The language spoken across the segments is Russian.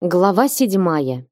Глава седьмая.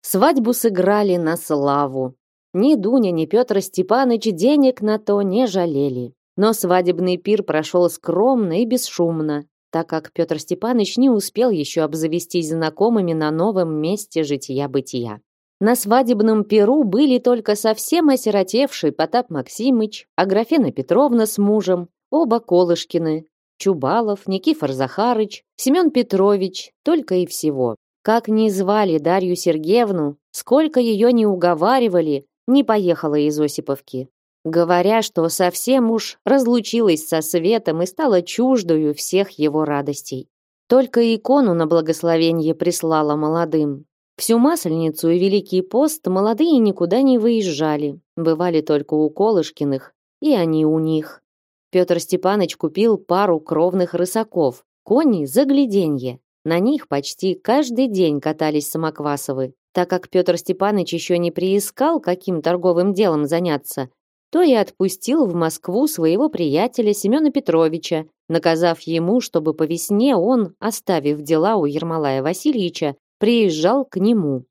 Свадьбу сыграли на славу. Ни Дуня, ни Петр Степаныч денег на то не жалели. Но свадебный пир прошел скромно и бесшумно, так как Петр Степаныч не успел еще обзавестись знакомыми на новом месте жития-бытия. На свадебном пиру были только совсем осиротевший Потап Максимыч, Аграфена Петровна с мужем, оба Колышкины, Чубалов, Никифор Захарыч, Семен Петрович, только и всего. Как ни звали Дарью Сергеевну, сколько ее не уговаривали, не поехала из Осиповки. Говоря, что совсем уж разлучилась со светом и стала чуждою всех его радостей. Только икону на благословение прислала молодым. Всю Масленицу и Великий пост молодые никуда не выезжали, бывали только у Колышкиных, и они у них. Петр Степанович купил пару кровных рысаков, кони загляденье, на них почти каждый день катались Самоквасовы. Так как Петр Степанович еще не приискал, каким торговым делом заняться, то и отпустил в Москву своего приятеля Семена Петровича, наказав ему, чтобы по весне он, оставив дела у Ермолая Васильевича, приезжал к нему.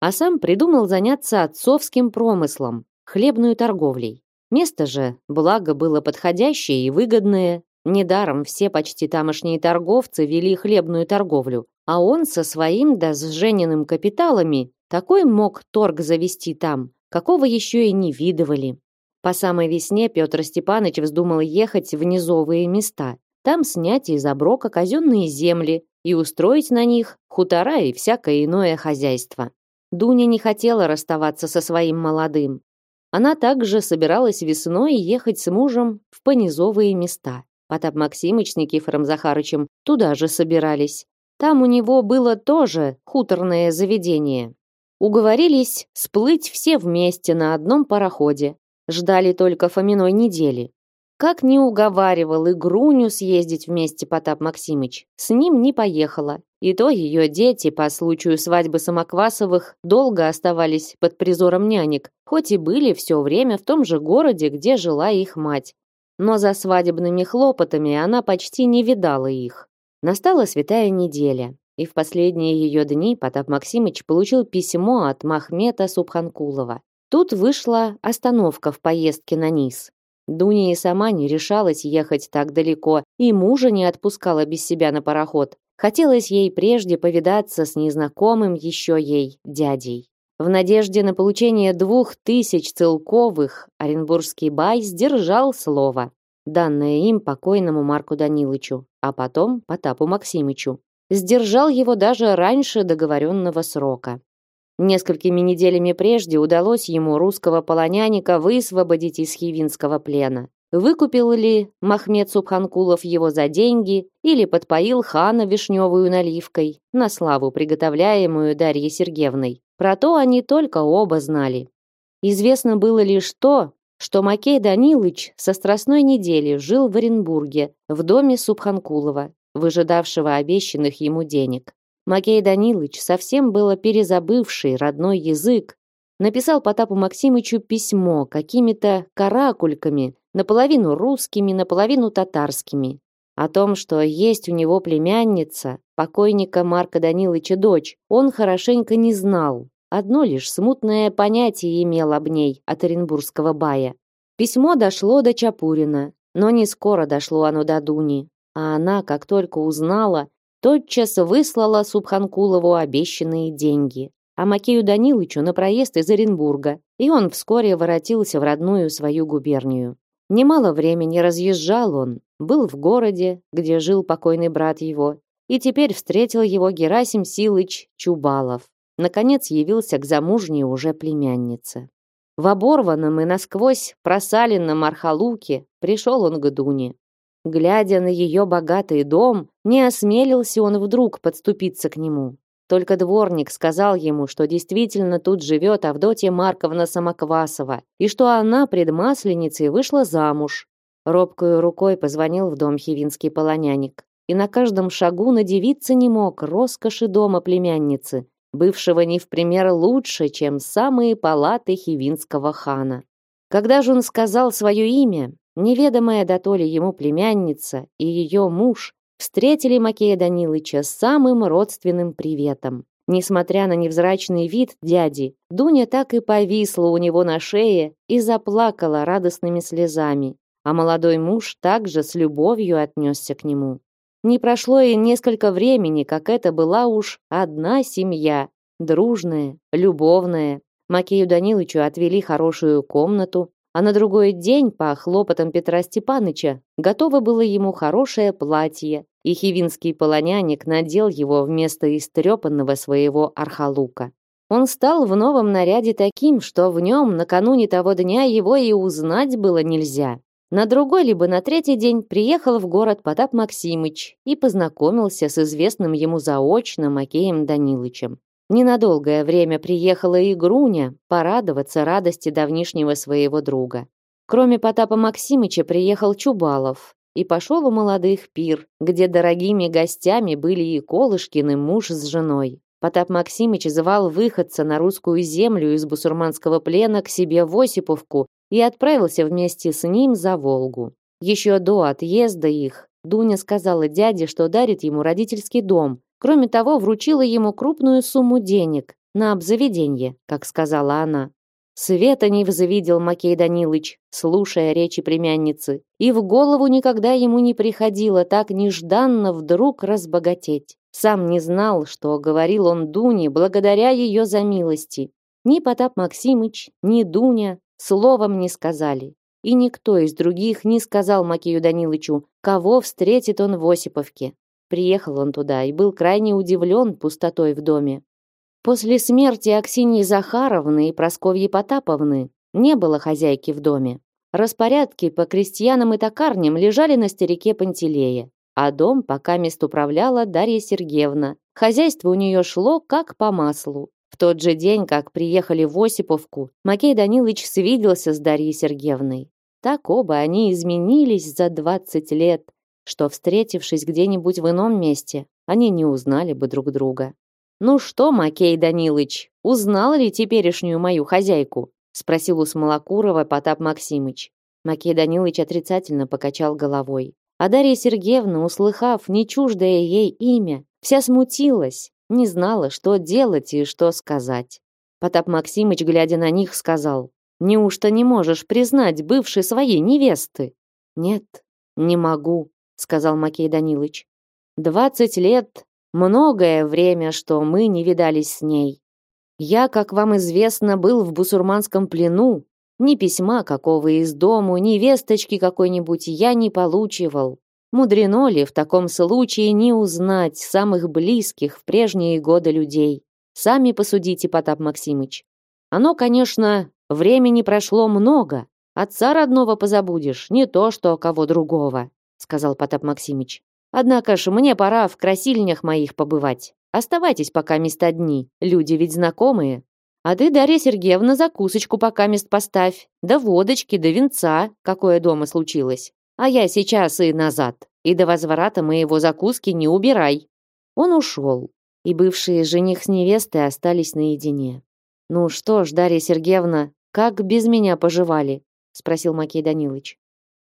А сам придумал заняться отцовским промыслом, хлебную торговлей. Место же, благо, было подходящее и выгодное, Недаром все почти тамошние торговцы вели хлебную торговлю, а он со своим да с Жениным капиталами такой мог торг завести там, какого еще и не видывали. По самой весне Петр Степанович вздумал ехать в низовые места, там снять из оброка казенные земли и устроить на них хутора и всякое иное хозяйство. Дуня не хотела расставаться со своим молодым. Она также собиралась весной ехать с мужем в понизовые места. Потап Максимыч с Никифором Захарычем туда же собирались. Там у него было тоже хуторное заведение. Уговорились сплыть все вместе на одном пароходе. Ждали только Фоминой недели. Как не уговаривал и Груню съездить вместе Потап Максимыч, с ним не поехала. И то ее дети по случаю свадьбы Самоквасовых долго оставались под призором нянек, хоть и были все время в том же городе, где жила их мать но за свадебными хлопотами она почти не видала их. Настала святая неделя, и в последние ее дни Потап Максимыч получил письмо от Махмета Субханкулова. Тут вышла остановка в поездке на низ. Дуня и сама не решалась ехать так далеко, и мужа не отпускала без себя на пароход. Хотелось ей прежде повидаться с незнакомым еще ей дядей. В надежде на получение двух тысяч целковых Оренбургский бай сдержал слово, данное им покойному Марку Данилычу, а потом Потапу Максимычу. Сдержал его даже раньше договоренного срока. Несколькими неделями прежде удалось ему русского полоняника высвободить из хивинского плена. Выкупил ли Махмед Субханкулов его за деньги или подпоил хана вишневую наливкой на славу приготовляемую Дарьей Сергеевной? Про то они только оба знали. Известно было лишь то, что Макей Данилыч со страстной недели жил в Оренбурге, в доме Субханкулова, выжидавшего обещанных ему денег. Макей Данилыч, совсем было перезабывший родной язык, написал Потапу Максимычу письмо какими-то каракульками, наполовину русскими, наполовину татарскими, о том, что есть у него племянница, покойника Марка Данилыча дочь, он хорошенько не знал. Одно лишь смутное понятие имел об ней от Оренбургского бая. Письмо дошло до Чапурина, но не скоро дошло оно до Дуни, а она, как только узнала, тотчас выслала Субханкулову обещанные деньги, а Макею Данилычу на проезд из Оренбурга, и он вскоре воротился в родную свою губернию. Немало времени разъезжал он, был в городе, где жил покойный брат его, и теперь встретил его Герасим Силыч Чубалов. Наконец явился к замужней уже племяннице. В оборванном и насквозь просаленном архалуке пришел он к Дуне. Глядя на ее богатый дом, не осмелился он вдруг подступиться к нему. Только дворник сказал ему, что действительно тут живет Авдотья Марковна Самоквасова, и что она пред Масленицей вышла замуж. Робкою рукой позвонил в дом хивинский полоняник. И на каждом шагу надевиться не мог роскоши дома племянницы, бывшего не в пример лучше, чем самые палаты хивинского хана. Когда же он сказал свое имя, неведомая дотоле ему племянница и ее муж встретили Макея Данилыча самым родственным приветом. Несмотря на невзрачный вид дяди, Дуня так и повисла у него на шее и заплакала радостными слезами, а молодой муж также с любовью отнесся к нему. Не прошло и несколько времени, как это была уж одна семья, дружная, любовная. Макею Данилычу отвели хорошую комнату, а на другой день по хлопотам Петра Степаныча готово было ему хорошее платье, и хивинский полоняник надел его вместо истрепанного своего архалука. Он стал в новом наряде таким, что в нем накануне того дня его и узнать было нельзя. На другой либо на третий день приехал в город Потап Максимыч и познакомился с известным ему заочно Макеем Данилычем. Ненадолгое время приехала и Груня порадоваться радости давнишнего своего друга. Кроме Потапа Максимыча приехал Чубалов и пошел у молодых пир, где дорогими гостями были и Колышкин, и муж с женой. Потап Максимыч звал выходца на русскую землю из бусурманского плена к себе в Осиповку и отправился вместе с ним за Волгу. Еще до отъезда их Дуня сказала дяде, что дарит ему родительский дом, Кроме того, вручила ему крупную сумму денег на обзаведение, как сказала она. Света не взавидел Макей Данилыч, слушая речи племянницы, и в голову никогда ему не приходило так нежданно вдруг разбогатеть. Сам не знал, что говорил он Дуне благодаря ее за милости. Ни Потап Максимыч, ни Дуня словом не сказали. И никто из других не сказал Макею Данилычу, кого встретит он в Осиповке. Приехал он туда и был крайне удивлен пустотой в доме. После смерти Аксиньи Захаровны и Просковьи Потаповны не было хозяйки в доме. Распорядки по крестьянам и токарням лежали на старике Пантелее, а дом пока мест управляла Дарья Сергеевна. Хозяйство у нее шло как по маслу. В тот же день, как приехали в Осиповку, Макей Данилович свиделся с Дарьей Сергеевной. Так оба они изменились за 20 лет, что, встретившись где-нибудь в ином месте, они не узнали бы друг друга. «Ну что, Макей Данилыч, узнал ли теперешнюю мою хозяйку?» спросил у Смолокурова Потап Максимыч. Макей Данилыч отрицательно покачал головой. А Дарья Сергеевна, услыхав не чуждое ей имя, вся смутилась, не знала, что делать и что сказать. Потап Максимыч, глядя на них, сказал, «Неужто не можешь признать бывшей своей невесты?» «Нет, не могу», сказал Макей Данилович. Двадцать лет многое время, что мы не видались с ней. Я, как вам известно, был в бусурманском плену. Ни письма какого из дому, ни весточки какой-нибудь я не получивал. Мудрено ли в таком случае не узнать самых близких в прежние годы людей? Сами посудите, Потап Максимыч. Оно, конечно, времени прошло много. Отца родного позабудешь, не то что кого другого сказал Потап Максимыч. Однако ж мне пора в красильнях моих побывать. Оставайтесь пока места дни, люди ведь знакомые. А ты, Дарья Сергеевна, закусочку пока мест поставь, да водочки, да венца, какое дома случилось. А я сейчас и назад, и до возврата моего закуски не убирай. Он ушел, и бывшие жених с невестой остались наедине. Ну что ж, Дарья Сергеевна, как без меня поживали? спросил Макей Данилович.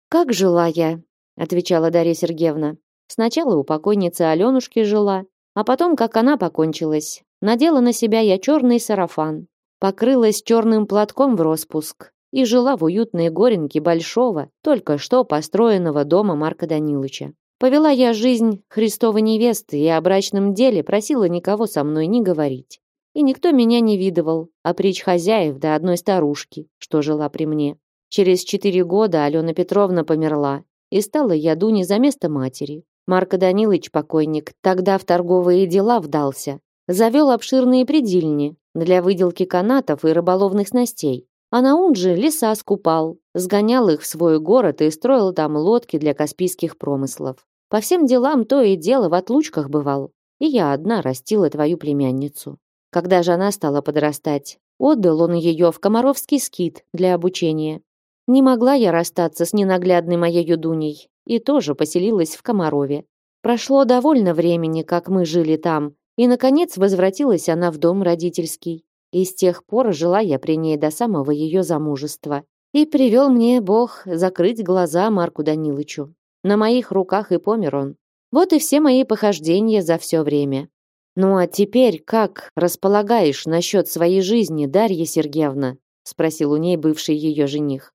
Как жила я? отвечала Дарья Сергеевна. Сначала у покойницы Алёнушки жила, а потом, как она покончилась, надела на себя я черный сарафан, покрылась черным платком в распуск и жила в уютной горенке большого, только что построенного дома Марка Данилыча. Повела я жизнь Христовой невесты и о брачном деле просила никого со мной не говорить. И никто меня не видывал, а притч хозяев до одной старушки, что жила при мне. Через четыре года Алена Петровна померла, и стала я Дуне за место матери. Марко Данилович, покойник, тогда в торговые дела вдался. Завел обширные предельни для выделки канатов и рыболовных снастей. А на же леса скупал, сгонял их в свой город и строил там лодки для каспийских промыслов. По всем делам то и дело в отлучках бывал. И я одна растила твою племянницу. Когда же она стала подрастать, отдал он ее в Комаровский скит для обучения. Не могла я расстаться с ненаглядной моей Дуней и тоже поселилась в Комарове. Прошло довольно времени, как мы жили там, и, наконец, возвратилась она в дом родительский. И с тех пор жила я при ней до самого ее замужества. И привел мне Бог закрыть глаза Марку Данилычу. На моих руках и помер он. Вот и все мои похождения за все время. Ну а теперь как располагаешь насчет своей жизни, Дарья Сергеевна? спросил у ней бывший ее жених.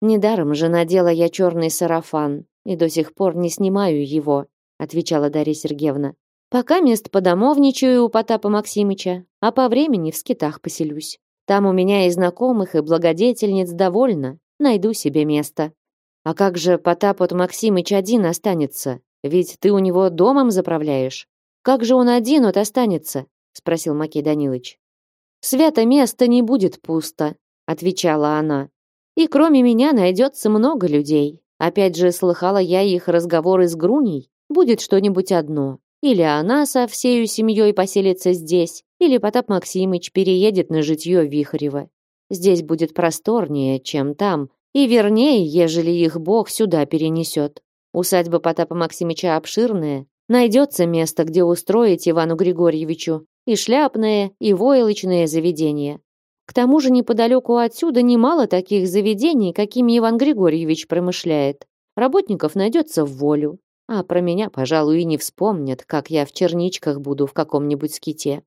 Недаром же надела я черный сарафан и до сих пор не снимаю его, отвечала Дарья Сергеевна. Пока мест подомовничаю у Потапа Максимыча, а по времени в скитах поселюсь. Там у меня и знакомых, и благодетельниц довольно. Найду себе место. А как же Потап от Максимыч один останется? Ведь ты у него домом заправляешь. Как же он один вот останется? спросил Макей Данилович. Свято место не будет пусто, отвечала она. И кроме меня найдется много людей. Опять же слыхала я их разговоры с Груней. Будет что-нибудь одно. Или она со всей семьей поселится здесь, или Потап Максимыч переедет на житье в Вихарево. Здесь будет просторнее, чем там, и вернее, ежели их Бог сюда перенесет. Усадьба Потапа Максимыча обширная, найдется место, где устроить Ивану Григорьевичу и шляпное, и войлочное заведение. К тому же неподалеку отсюда немало таких заведений, какими Иван Григорьевич промышляет. Работников найдется в волю. А про меня, пожалуй, и не вспомнят, как я в черничках буду в каком-нибудь ските.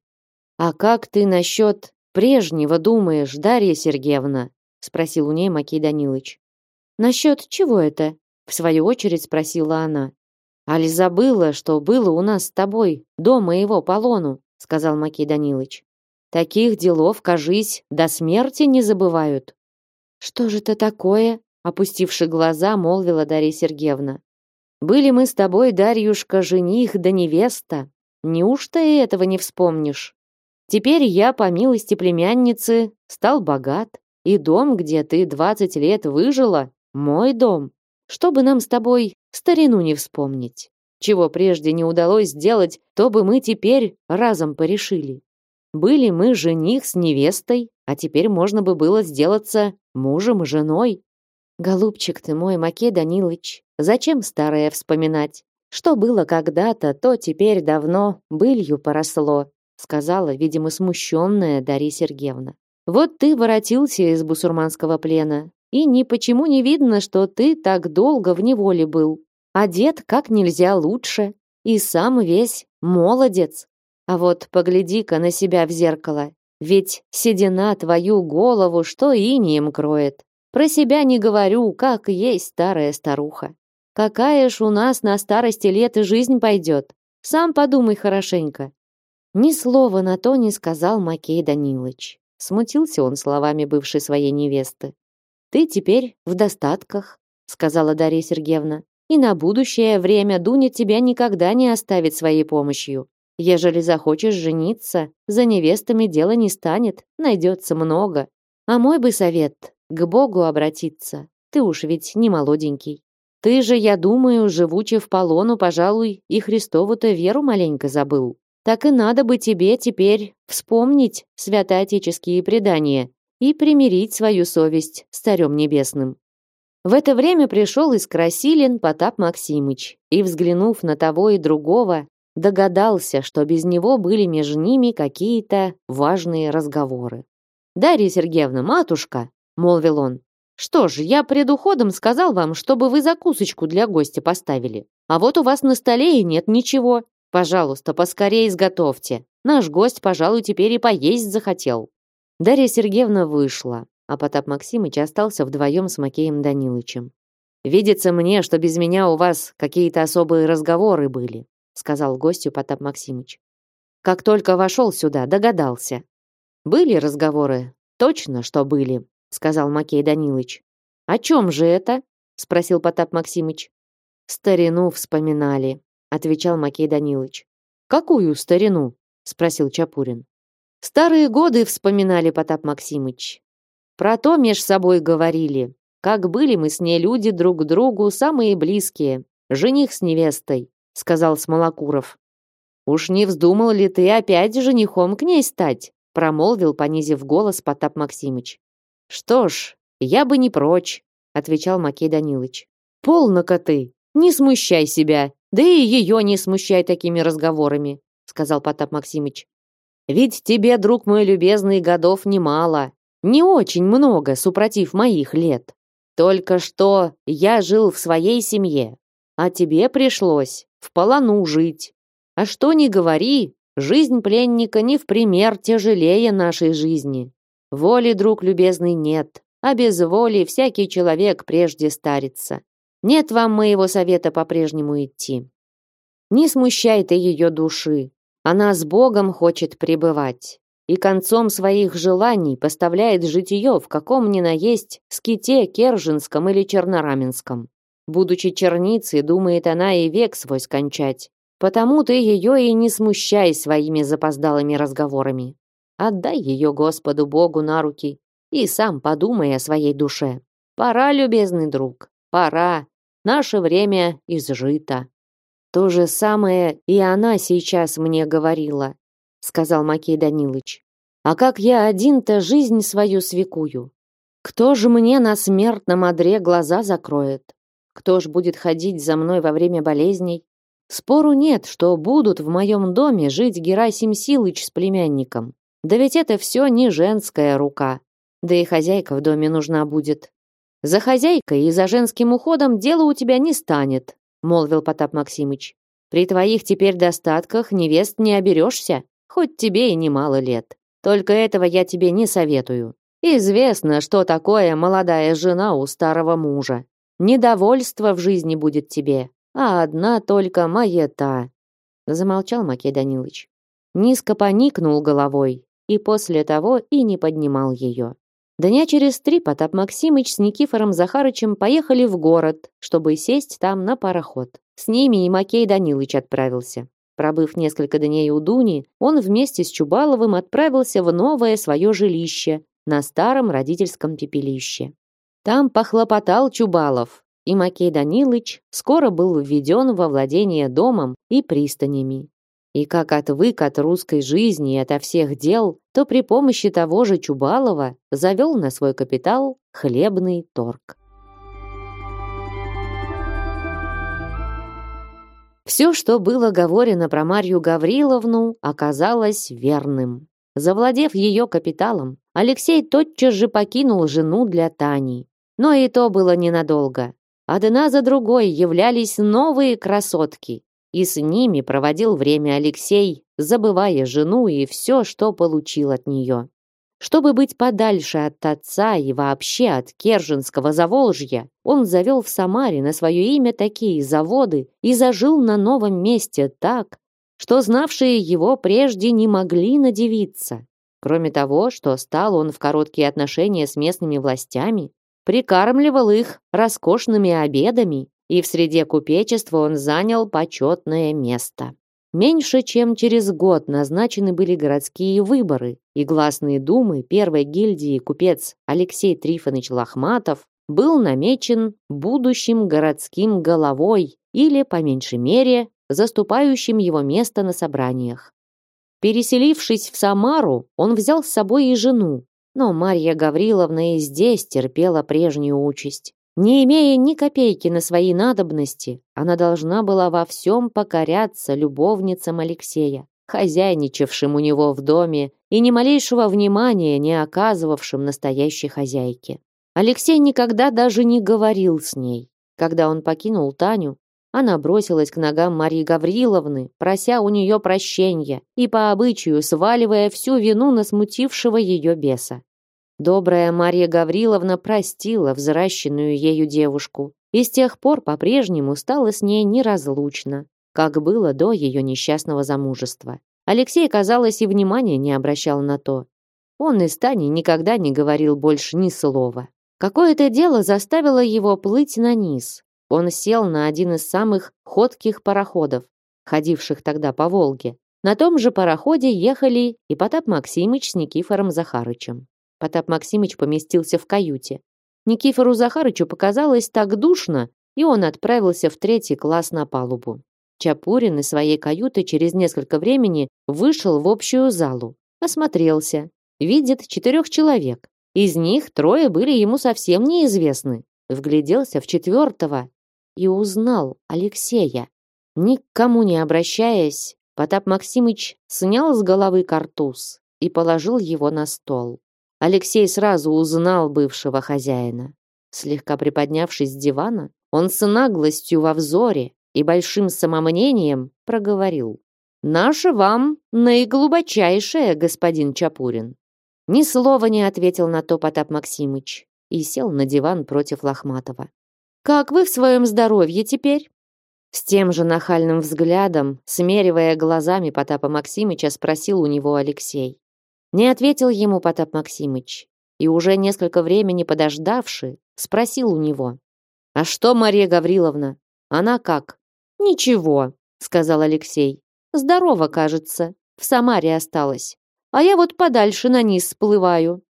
А как ты насчет прежнего думаешь, Дарья Сергеевна? спросил у ней Макей Данилович. Насчет чего это? в свою очередь спросила она. Али забыла, что было у нас с тобой до моего полону, сказал Макей Данилович. Таких делов, кажись, до смерти не забывают. Что же это такое? опустивши глаза, молвила Дарья Сергеевна. Были мы с тобой, Дарьюшка, жених да невеста. Неужто и этого не вспомнишь? Теперь я, по милости племянницы, стал богат, и дом, где ты двадцать лет выжила, мой дом. Чтобы нам с тобой старину не вспомнить. Чего прежде не удалось сделать, то бы мы теперь разом порешили. Были мы жених с невестой, а теперь можно бы было сделаться мужем и женой. Голубчик ты мой, Маке Данилыч, зачем старое вспоминать? Что было когда-то, то теперь давно былью поросло, сказала, видимо, смущенная Дарья Сергеевна. Вот ты воротился из бусурманского плена, и ни почему не видно, что ты так долго в неволе был. Одет как нельзя лучше, и сам весь молодец. А вот погляди-ка на себя в зеркало, ведь седина твою голову что инием кроет. Про себя не говорю, как есть старая старуха. Какая ж у нас на старости лет и жизнь пойдет. Сам подумай хорошенько. Ни слова на то не сказал Макей Данилович. Смутился он словами бывшей своей невесты. Ты теперь в достатках, сказала Дарья Сергеевна. И на будущее время Дуня тебя никогда не оставит своей помощью. Ежели захочешь жениться, за невестами дело не станет, найдется много. А мой бы совет к Богу обратиться. Ты уж ведь не молоденький. Ты же, я думаю, живучи в полону, пожалуй, и Христову-то веру маленько забыл. Так и надо бы тебе теперь вспомнить святоотеческие предания и примирить свою совесть с Царем Небесным. В это время пришел из Красилин Потап Максимыч и, взглянув на того и другого, догадался, что без него были между ними какие-то важные разговоры. «Дарья Сергеевна, матушка!» Молвил он. Что ж, я пред уходом сказал вам, чтобы вы закусочку для гостя поставили. А вот у вас на столе и нет ничего. Пожалуйста, поскорее изготовьте. Наш гость, пожалуй, теперь и поесть захотел. Дарья Сергеевна вышла, а Потап Максимыч остался вдвоем с Макеем Данилычем. «Видится мне, что без меня у вас какие-то особые разговоры были», сказал гостю Потап Максимыч. «Как только вошел сюда, догадался. Были разговоры? Точно, что были сказал Макей Данилович. О чем же это? спросил Потап Максимыч. Старину вспоминали, отвечал Макей Данилович. Какую старину? спросил Чапурин. Старые годы вспоминали Потап Максимыч. Про то меж собой говорили, как были мы с ней люди друг другу самые близкие, жених с невестой, сказал Смолокуров. Уж не вздумал ли ты опять женихом к ней стать? промолвил, понизив голос Потап Максимыч. Что ж, я бы не прочь, отвечал Макей Данилович. Полно-ка ты, не смущай себя, да и ее не смущай такими разговорами, сказал Потап Максимыч. Ведь тебе, друг мой любезный, годов немало, не очень много, супротив моих лет. Только что я жил в своей семье, а тебе пришлось в полону жить. А что ни говори, Жизнь пленника не в пример тяжелее нашей жизни. Воли, друг любезный, нет, а без воли всякий человек прежде старится. Нет вам моего совета по-прежнему идти. Не смущай ты ее души. Она с Богом хочет пребывать и концом своих желаний поставляет житие в каком ни на есть ските Керженском или Чернораменском. Будучи черницей, думает она и век свой скончать. Потому ты ее и не смущай своими запоздалыми разговорами. Отдай ее Господу Богу на руки и сам подумай о своей душе. Пора, любезный друг, пора. Наше время изжито. То же самое и она сейчас мне говорила сказал Макей Данилович. А как я один-то жизнь свою свекую? Кто же мне на смертном одре глаза закроет? Кто ж будет ходить за мной во время болезней? Спору нет, что будут в моем доме жить Герасим Силыч с племянником. Да ведь это все не женская рука. Да и хозяйка в доме нужна будет. За хозяйкой и за женским уходом дело у тебя не станет, молвил Потап Максимыч. При твоих теперь достатках невест не оберешься хоть тебе и немало лет. Только этого я тебе не советую. Известно, что такое молодая жена у старого мужа. Недовольство в жизни будет тебе, а одна только маята. Замолчал Макей Данилович. Низко поникнул головой и после того и не поднимал ее. Дня через три Потап Максимыч с Никифором Захарычем поехали в город, чтобы сесть там на пароход. С ними и Макей Данилович отправился. Пробыв несколько дней у Дуни, он вместе с Чубаловым отправился в новое свое жилище на старом родительском пепелище. Там похлопотал Чубалов, и Макей Данилыч скоро был введен во владение домом и пристанями. И как отвык от русской жизни и ото всех дел, то при помощи того же Чубалова завел на свой капитал хлебный торг. Все, что было говорено про Марью Гавриловну, оказалось верным. Завладев ее капиталом, Алексей тотчас же покинул жену для Тани. Но и то было ненадолго. Одна за другой являлись новые красотки, и с ними проводил время Алексей, забывая жену и все, что получил от нее. Чтобы быть подальше от отца и вообще от Керженского Заволжья, он завел в Самаре на свое имя такие заводы и зажил на новом месте так, что знавшие его прежде не могли надевиться. Кроме того, что стал он в короткие отношения с местными властями, прикармливал их роскошными обедами, и в среде купечества он занял почетное место. Меньше чем через год назначены были городские выборы, и гласные думы первой гильдии купец Алексей Трифонович Лохматов был намечен будущим городским головой или, по меньшей мере, заступающим его место на собраниях. Переселившись в Самару, он взял с собой и жену, но Марья Гавриловна и здесь терпела прежнюю участь. Не имея ни копейки на свои надобности, она должна была во всем покоряться любовницам Алексея, хозяйничавшим у него в доме и ни малейшего внимания не оказывавшим настоящей хозяйке. Алексей никогда даже не говорил с ней. Когда он покинул Таню, она бросилась к ногам Марии Гавриловны, прося у нее прощения и по обычаю сваливая всю вину на смутившего ее беса. Добрая Марья Гавриловна простила взращенную ею девушку и с тех пор по-прежнему стала с ней неразлучна, как было до ее несчастного замужества. Алексей, казалось, и внимания не обращал на то. Он из Тани никогда не говорил больше ни слова. Какое-то дело заставило его плыть на низ. Он сел на один из самых ходких пароходов, ходивших тогда по Волге. На том же пароходе ехали и Потап Максимыч с Никифором Захарычем. Потап Максимыч поместился в каюте. Никифору Захарычу показалось так душно, и он отправился в третий класс на палубу. Чапурин из своей каюты через несколько времени вышел в общую залу. Осмотрелся. Видит четырех человек. Из них трое были ему совсем неизвестны. Вгляделся в четвертого и узнал Алексея. Никому не обращаясь, Потап Максимыч снял с головы картуз и положил его на стол. Алексей сразу узнал бывшего хозяина. Слегка приподнявшись с дивана, он с наглостью во взоре и большим самомнением проговорил. Наше вам наиглубочайшее, господин Чапурин. Ни слова не ответил на то Потап Максимыч и сел на диван против Лохматова. Как вы в своем здоровье теперь? С тем же нахальным взглядом, смеривая глазами Потапа Максимыча, спросил у него Алексей. Не ответил ему Потап Максимыч, и уже несколько времени подождавши, спросил у него. «А что Мария Гавриловна? Она как?» «Ничего», — сказал Алексей. «Здорово, кажется. В Самаре осталась. А я вот подальше на низ сплываю».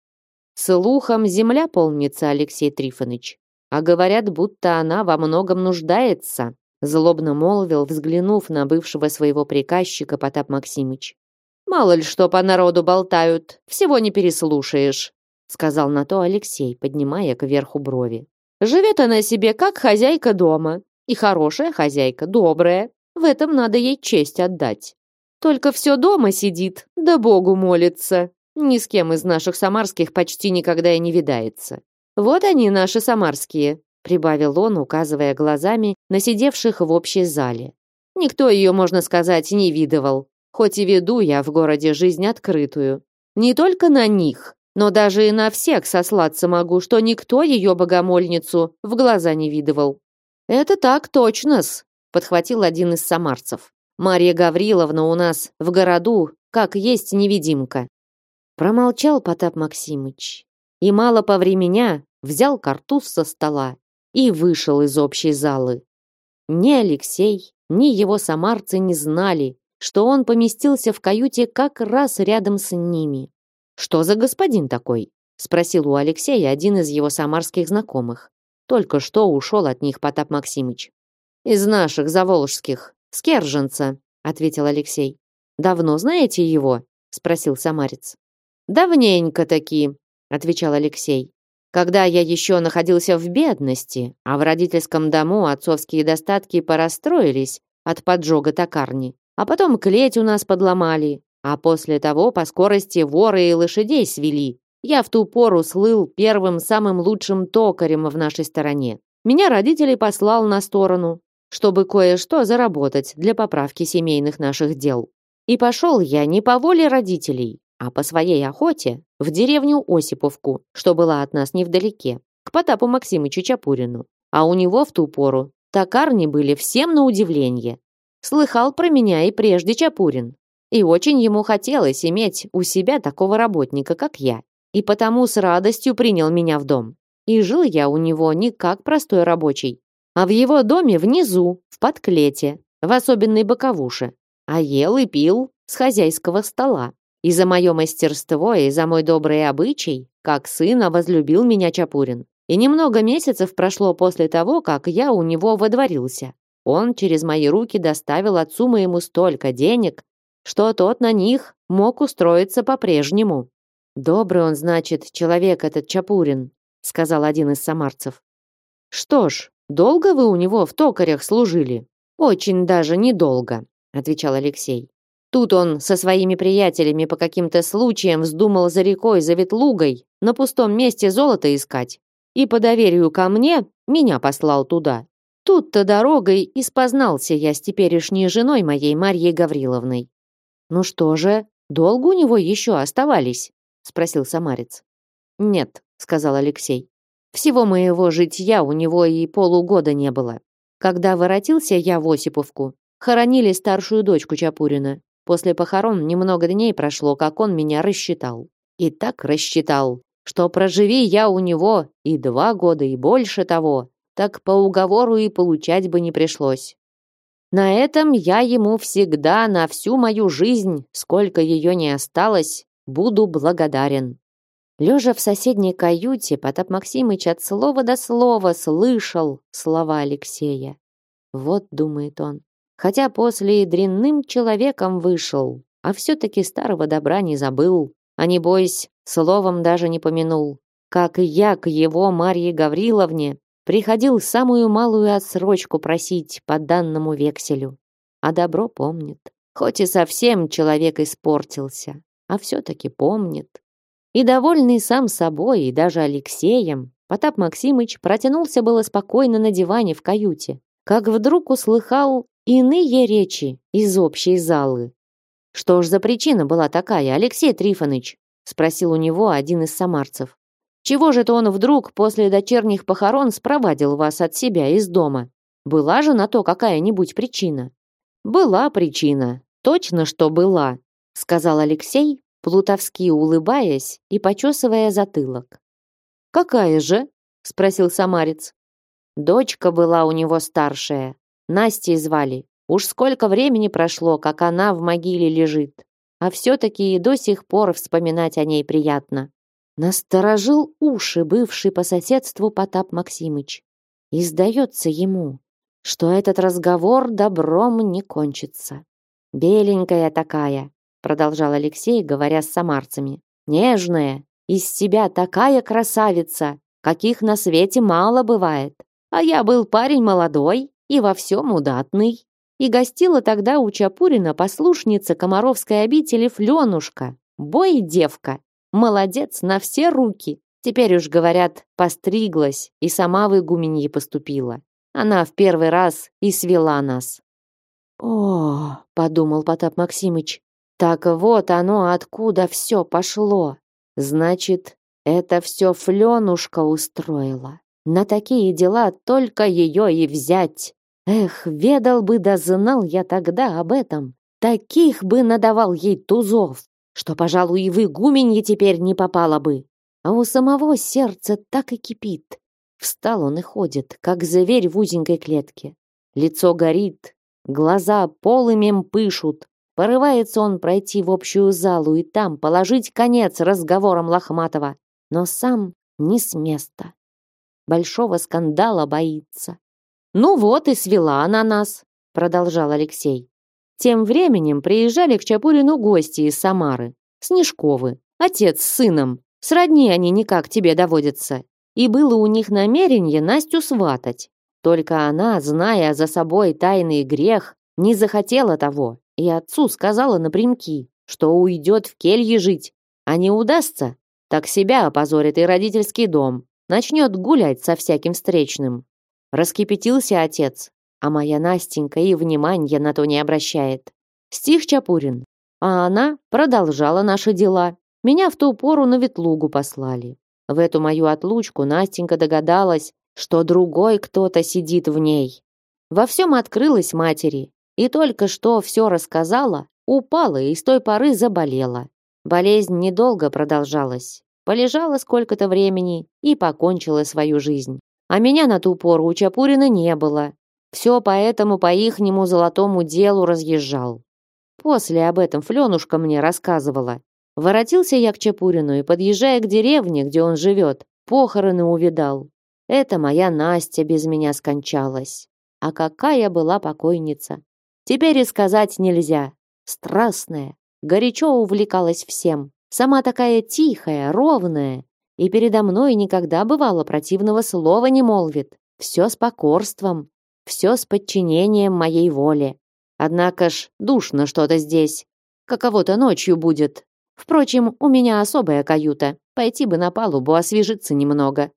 Слухом земля полнится, Алексей Трифонович. А говорят, будто она во многом нуждается, злобно молвил, взглянув на бывшего своего приказчика Потап Максимыч. Мало ли что по народу болтают, всего не переслушаешь, сказал на то Алексей, поднимая кверху брови. Живет она себе как хозяйка дома, и хорошая хозяйка, добрая. В этом надо ей честь отдать. Только все дома сидит, да Богу молится. Ни с кем из наших самарских почти никогда и не видается. Вот они, наши самарские, прибавил он, указывая глазами на сидевших в общей зале. Никто ее, можно сказать, не видывал, хоть и веду я в городе жизнь открытую. Не только на них, но даже и на всех сослаться могу, что никто ее богомольницу в глаза не видывал. Это так точно-с, подхватил один из самарцев. Мария Гавриловна у нас в городу как есть невидимка. Промолчал Потап Максимыч и мало по времени взял картуз со стола и вышел из общей залы. Ни Алексей, ни его самарцы не знали, что он поместился в каюте как раз рядом с ними. «Что за господин такой?» — спросил у Алексея один из его самарских знакомых. Только что ушел от них Потап Максимыч. «Из наших, заволжских, Скерженца», — ответил Алексей. «Давно знаете его?» — спросил самарец. «Давненько таки», — отвечал Алексей. «Когда я еще находился в бедности, а в родительском дому отцовские достатки порастроились от поджога токарни, а потом клеть у нас подломали, а после того по скорости воры и лошадей свели, я в ту пору слыл первым самым лучшим токарем в нашей стороне. Меня родители послал на сторону, чтобы кое-что заработать для поправки семейных наших дел. И пошел я не по воле родителей, а по своей охоте в деревню Осиповку, что была от нас невдалеке, к Потапу Максимычу Чапурину. А у него в ту пору токарни были всем на удивление. Слыхал про меня и прежде Чапурин. И очень ему хотелось иметь у себя такого работника, как я. И потому с радостью принял меня в дом. И жил я у него не как простой рабочий, а в его доме внизу, в подклете, в особенной боковуше. А ел и пил с хозяйского стола. И за мое мастерство, и за мой добрый обычай, как сына возлюбил меня Чапурин. И немного месяцев прошло после того, как я у него водворился. Он через мои руки доставил отцу моему столько денег, что тот на них мог устроиться по-прежнему. «Добрый он, значит, человек этот Чапурин», — сказал один из самарцев. «Что ж, долго вы у него в токарях служили?» «Очень даже недолго», — отвечал Алексей. Тут он со своими приятелями по каким-то случаям вздумал за рекой, за Ветлугой, на пустом месте золото искать. И по доверию ко мне меня послал туда. Тут-то дорогой и спознался я с теперешней женой моей Марьей Гавриловной. «Ну что же, долго у него еще оставались?» — спросил самарец. «Нет», — сказал Алексей. «Всего моего житья у него и полугода не было. Когда воротился я в Осиповку, хоронили старшую дочку Чапурина, После похорон немного дней прошло, как он меня рассчитал. И так рассчитал, что проживи я у него и два года, и больше того, так по уговору и получать бы не пришлось. На этом я ему всегда на всю мою жизнь, сколько ее не осталось, буду благодарен. Лежа в соседней каюте, Потап Максимыч от слова до слова слышал слова Алексея. Вот, думает он, Хотя после и дрянным человеком вышел, а все-таки старого добра не забыл, а небось, словом даже не помянул. Как и я к его Марье Гавриловне приходил самую малую отсрочку просить по данному векселю. А добро помнит. Хоть и совсем человек испортился, а все-таки помнит. И довольный сам собой, и даже Алексеем, Потап Максимыч протянулся было спокойно на диване в каюте, как вдруг услыхал Иные речи из общей залы. Что ж за причина была такая, Алексей Трифонович? Спросил у него один из самарцев. Чего же это он вдруг после дочерних похорон спровадил вас от себя из дома? Была же на то какая-нибудь причина? Была причина. Точно, что была, сказал Алексей, плутовски улыбаясь и почесывая затылок. Какая же? спросил самарец. Дочка была у него старшая. Настей звали. Уж сколько времени прошло, как она в могиле лежит. А все-таки и до сих пор вспоминать о ней приятно. Насторожил уши бывший по соседству Потап Максимыч. И сдается ему, что этот разговор добром не кончится. «Беленькая такая», — продолжал Алексей, говоря с самарцами. «Нежная, из себя такая красавица, каких на свете мало бывает. А я был парень молодой и во всем удатный. И гостила тогда у Чапурина послушница комаровской обители Фленушка. Бой девка. Молодец на все руки. Теперь уж, говорят, постриглась и сама в игуменье поступила. Она в первый раз и свела нас. «О, — подумал Потап Максимыч, — так вот оно откуда все пошло. Значит, это все Фленушка устроила. На такие дела только ее и взять. Эх, ведал бы да знал я тогда об этом. Таких бы надавал ей тузов, что, пожалуй, и в игуменье теперь не попало бы. А у самого сердце так и кипит. Встал он и ходит, как зверь в узенькой клетке. Лицо горит, глаза полымем пышут. Порывается он пройти в общую залу и там положить конец разговорам Лохматова, но сам не с места большого скандала боится. Ну вот и свела она нас, продолжал Алексей. Тем временем приезжали к Чапурину гости из Самары, Снежковы, отец с сыном. Сродни они никак тебе доводятся. И было у них намерение Настю сватать. Только она, зная за собой тайный грех, не захотела того, и отцу сказала напрямки, что уйдет в келье жить, а не удастся, так себя опозорит и родительский дом. Начнет гулять со всяким встречным. Раскипятился отец, а моя Настенька и внимания на то не обращает. Стих Чапурин. А она продолжала наши дела. Меня в ту пору на Ветлугу послали. В эту мою отлучку Настенька догадалась, что другой кто-то сидит в ней. Во всем открылась матери, и только что все рассказала, упала и с той поры заболела. Болезнь недолго продолжалась. Полежала сколько-то времени и покончила свою жизнь. А меня на ту пору у Чапурина не было. Все поэтому по ихнему золотому делу разъезжал. После об этом Фленушка мне рассказывала. Воротился я к Чапурину и, подъезжая к деревне, где он живет, похороны увидал. Это моя Настя без меня скончалась. А какая была покойница. Теперь и сказать нельзя. Страстная, горячо увлекалась всем. Сама такая тихая, ровная, и передо мной никогда бывало противного слова не молвит. Все с покорством, все с подчинением моей воле. Однако ж душно что-то здесь. Каково-то ночью будет. Впрочем, у меня особая каюта. Пойти бы на палубу освежиться немного.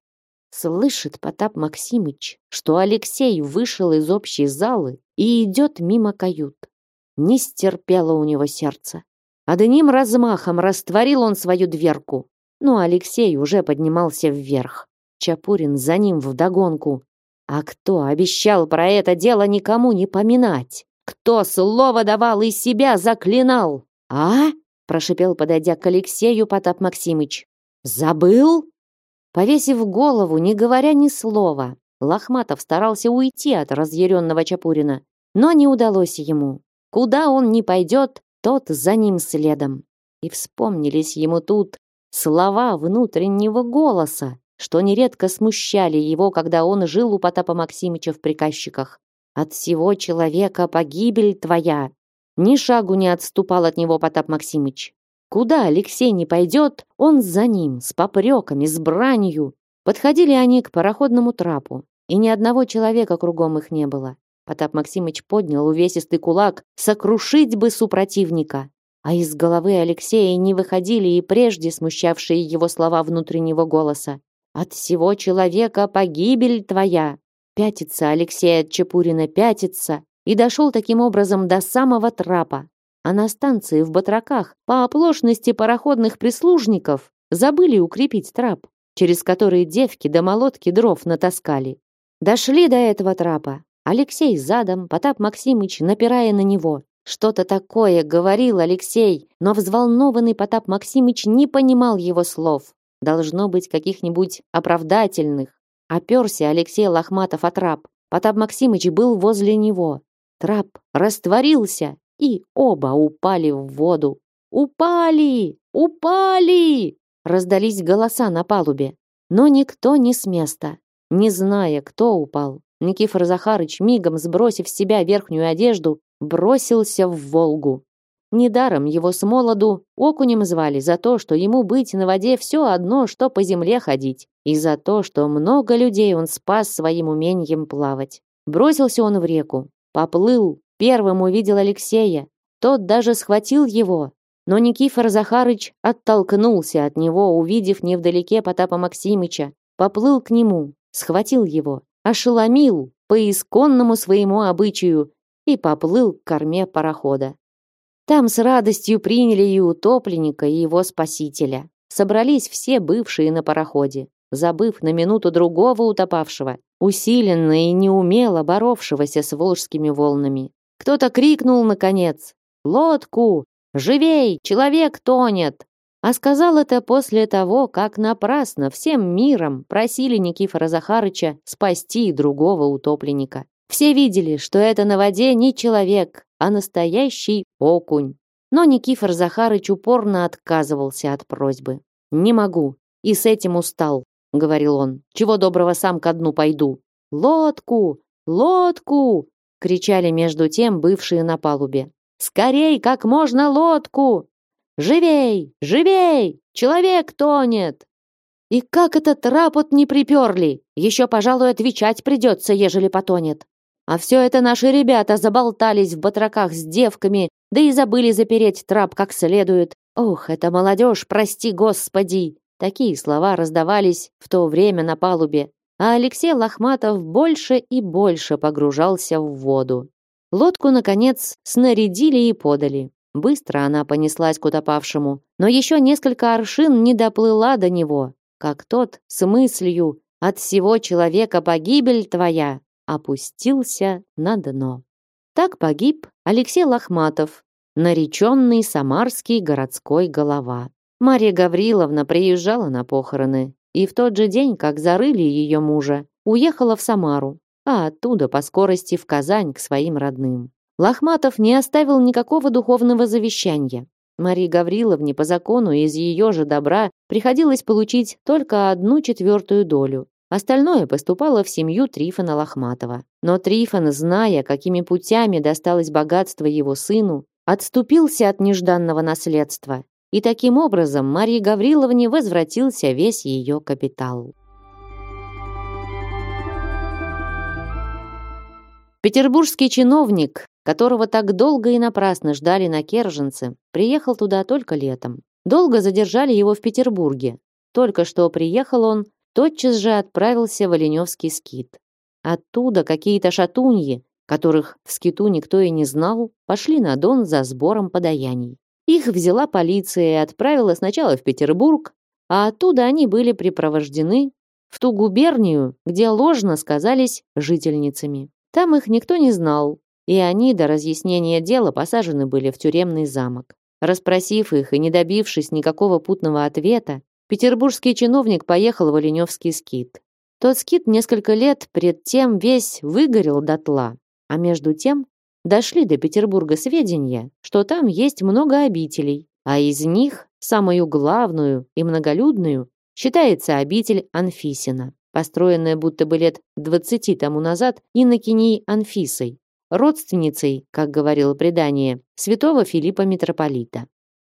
Слышит Потап Максимыч, что Алексей вышел из общей залы и идет мимо кают. Не стерпело у него сердце. Одним размахом растворил он свою дверку. Но Алексей уже поднимался вверх. Чапурин за ним вдогонку. А кто обещал про это дело никому не поминать? Кто слово давал и себя заклинал? А? прошипел, подойдя к Алексею Потап Максимыч. Забыл? Повесив голову, не говоря ни слова, Лохматов старался уйти от разъяренного Чапурина, но не удалось ему. Куда он ни пойдет, тот за ним следом. И вспомнились ему тут слова внутреннего голоса, что нередко смущали его, когда он жил у Потапа Максимыча в приказчиках. «От всего человека погибель твоя!» Ни шагу не отступал от него Потап Максимыч. Куда Алексей не пойдет, он за ним, с попреками, с бранью. Подходили они к пароходному трапу, и ни одного человека кругом их не было. Потап Максимыч поднял увесистый кулак, сокрушить бы супротивника. А из головы Алексея не выходили и прежде смущавшие его слова внутреннего голоса. «От всего человека погибель твоя!» Пятится Алексей от Чепурина, пятится, и дошел таким образом до самого трапа. а на станции в Батраках по оплошности пароходных прислужников забыли укрепить трап, через который девки до молотки дров натаскали. Дошли до этого трапа. Алексей задом, Потап Максимыч напирая на него. Что-то такое говорил Алексей, но взволнованный Потап Максимыч не понимал его слов. Должно быть каких-нибудь оправдательных. Оперся Алексей Лохматов о трап. Потап Максимыч был возле него. Трап растворился, и оба упали в воду. «Упали! Упали!» Раздались голоса на палубе. Но никто не с места. Не зная, кто упал, Никифор Захарыч, мигом сбросив с себя верхнюю одежду, бросился в Волгу. Недаром его с молоду окунем звали за то, что ему быть на воде все одно, что по земле ходить, и за то, что много людей он спас своим умением плавать. Бросился он в реку, поплыл, первым увидел Алексея. Тот даже схватил его, но Никифор Захарыч оттолкнулся от него, увидев невдалеке Потапа Максимыча, поплыл к нему, схватил его, ошеломил по исконному своему обычаю и поплыл к корме парохода. Там с радостью приняли и утопленника, и его спасителя. Собрались все бывшие на пароходе, забыв на минуту другого утопавшего, усиленно и неумело боровшегося с волжскими волнами. Кто-то крикнул, наконец, «Лодку! Живей! Человек тонет!» А сказал это после того, как напрасно всем миром просили Никифора Захарыча спасти другого утопленника. Все видели, что это на воде не человек, а настоящий окунь. Но Никифор Захарыч упорно отказывался от просьбы. «Не могу, и с этим устал», — говорил он. «Чего доброго сам ко дну пойду». «Лодку! Лодку!» — кричали между тем бывшие на палубе. «Скорей, как можно лодку! Живей! Живей! Человек тонет!» «И как этот рапот не приперли? Еще, пожалуй, отвечать придется, ежели потонет». А все это наши ребята заболтались в батраках с девками, да и забыли запереть трап как следует. Ох, это молодежь, прости господи!» Такие слова раздавались в то время на палубе, а Алексей Лохматов больше и больше погружался в воду. Лодку, наконец, снарядили и подали. Быстро она понеслась к утопавшему, но еще несколько аршин не доплыла до него, как тот с мыслью «От всего человека погибель твоя» опустился на дно. Так погиб Алексей Лохматов, нареченный Самарский городской голова. Мария Гавриловна приезжала на похороны и в тот же день, как зарыли ее мужа, уехала в Самару, а оттуда по скорости в Казань к своим родным. Лохматов не оставил никакого духовного завещания. Марии Гавриловне по закону из ее же добра приходилось получить только одну четвертую долю, Остальное поступало в семью Трифона Лохматова. Но Трифон, зная, какими путями досталось богатство его сыну, отступился от нежданного наследства. И таким образом Марии Гавриловне возвратился весь ее капитал. Петербургский чиновник, которого так долго и напрасно ждали на Керженце, приехал туда только летом. Долго задержали его в Петербурге. Только что приехал он, тотчас же отправился в Оленевский скит. Оттуда какие-то шатуньи, которых в скиту никто и не знал, пошли на Дон за сбором подаяний. Их взяла полиция и отправила сначала в Петербург, а оттуда они были припровождены в ту губернию, где ложно сказались жительницами. Там их никто не знал, и они до разъяснения дела посажены были в тюремный замок. Распросив их и не добившись никакого путного ответа, Петербургский чиновник поехал в Оленевский скит. Тот скит несколько лет пред тем весь выгорел дотла, а между тем дошли до Петербурга сведения, что там есть много обителей, а из них самую главную и многолюдную считается обитель Анфисина, построенная будто бы лет 20 тому назад инокиней Анфисой, родственницей, как говорило предание, святого Филиппа Митрополита.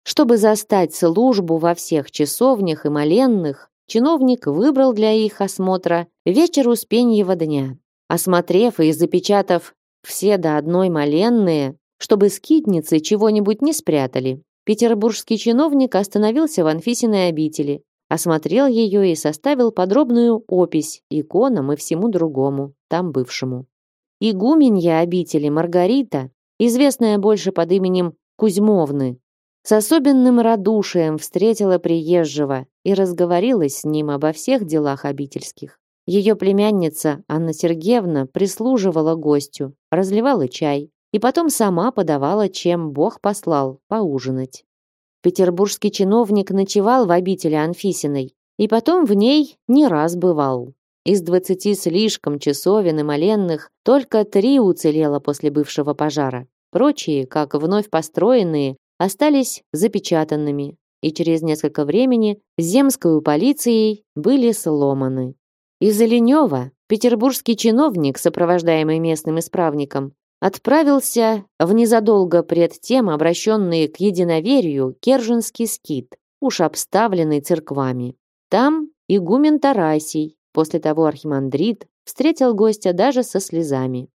Чтобы застать службу во всех часовнях и моленных, чиновник выбрал для их осмотра вечер Успеньего дня. Осмотрев и запечатав все до одной моленные, чтобы скитницы чего-нибудь не спрятали, петербургский чиновник остановился в Анфисиной обители, осмотрел ее и составил подробную опись иконам и всему другому, там бывшему. Игуменья обители Маргарита, известная больше под именем Кузьмовны. С особенным радушием встретила приезжего и разговорилась с ним обо всех делах обительских. Ее племянница Анна Сергеевна прислуживала гостю, разливала чай и потом сама подавала, чем Бог послал, поужинать. Петербургский чиновник ночевал в обители Анфисиной и потом в ней не раз бывал. Из двадцати слишком часовен и моленных только три уцелело после бывшего пожара. Прочие, как вновь построенные, остались запечатанными и через несколько времени земской полицией были сломаны. Из Оленева петербургский чиновник, сопровождаемый местным исправником, отправился в незадолго пред тем обращенный к единоверию Керженский скит, уж обставленный церквами. Там игумен Тарасий, после того архимандрит, встретил гостя даже со слезами.